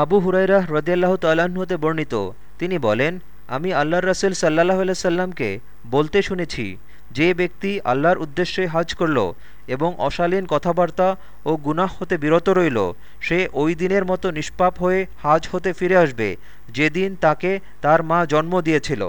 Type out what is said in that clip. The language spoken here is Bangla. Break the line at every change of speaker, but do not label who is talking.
আবু হুরাইরা হ্রদিয়াল্লাহ হতে বর্ণিত। তিনি বলেন, আমি আল্লাহর রসুল সাল্লাহ সাল্লামকে বলতে শুনেছি, যে ব্যক্তি আল্লাহর উদ্দেশ্যে হাজ করল এবং অশালীন কথাবার্তা ও গুনাহ হতে বিরত রইল, সে ওই দিনের মতো নিষ্পাপ হয়ে হাজ হতে ফিরে আসবে, যেদিন তাকে তার মা জন্ম দিয়েছিল।